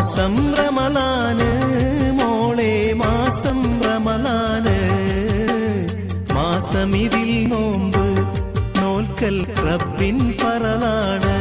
മാസം റമലാന് മോളെ മാസം റമലാന് മാസമിതിൽ നോമ്പ് നോൽക്കൽ റബ്ബിൻ പറലാണ്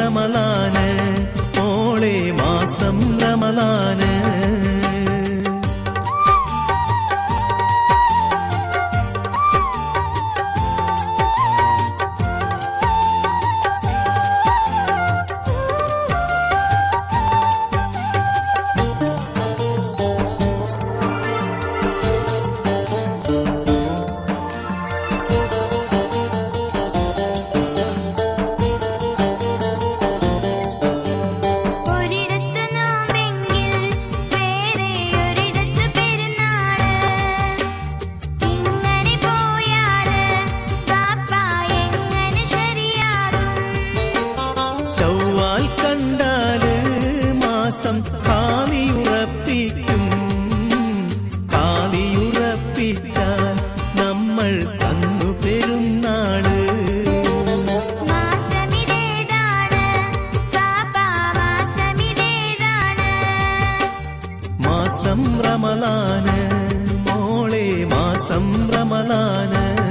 റമലാന് മോളെ മാസം റമലാന് കണ്ടാൽ മാസം കാലിയുറപ്പിക്കും. കാലിയുറപ്പിച്ചാൽ നമ്മൾ അന്നു പെരുന്നാൾ മാസം റമലാന് മോളെ മാസം റമലാന്.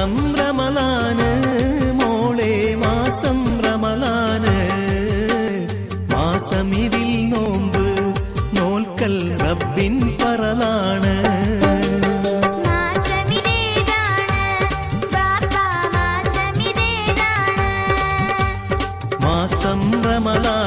മാസം റമലാന് മോളെ മാസം റമലാന് മാസമിതിൽ നോമ്പ് നോൽക്കൽ റബ്ബിൻ പറലാണ്. മാസം റമലാന്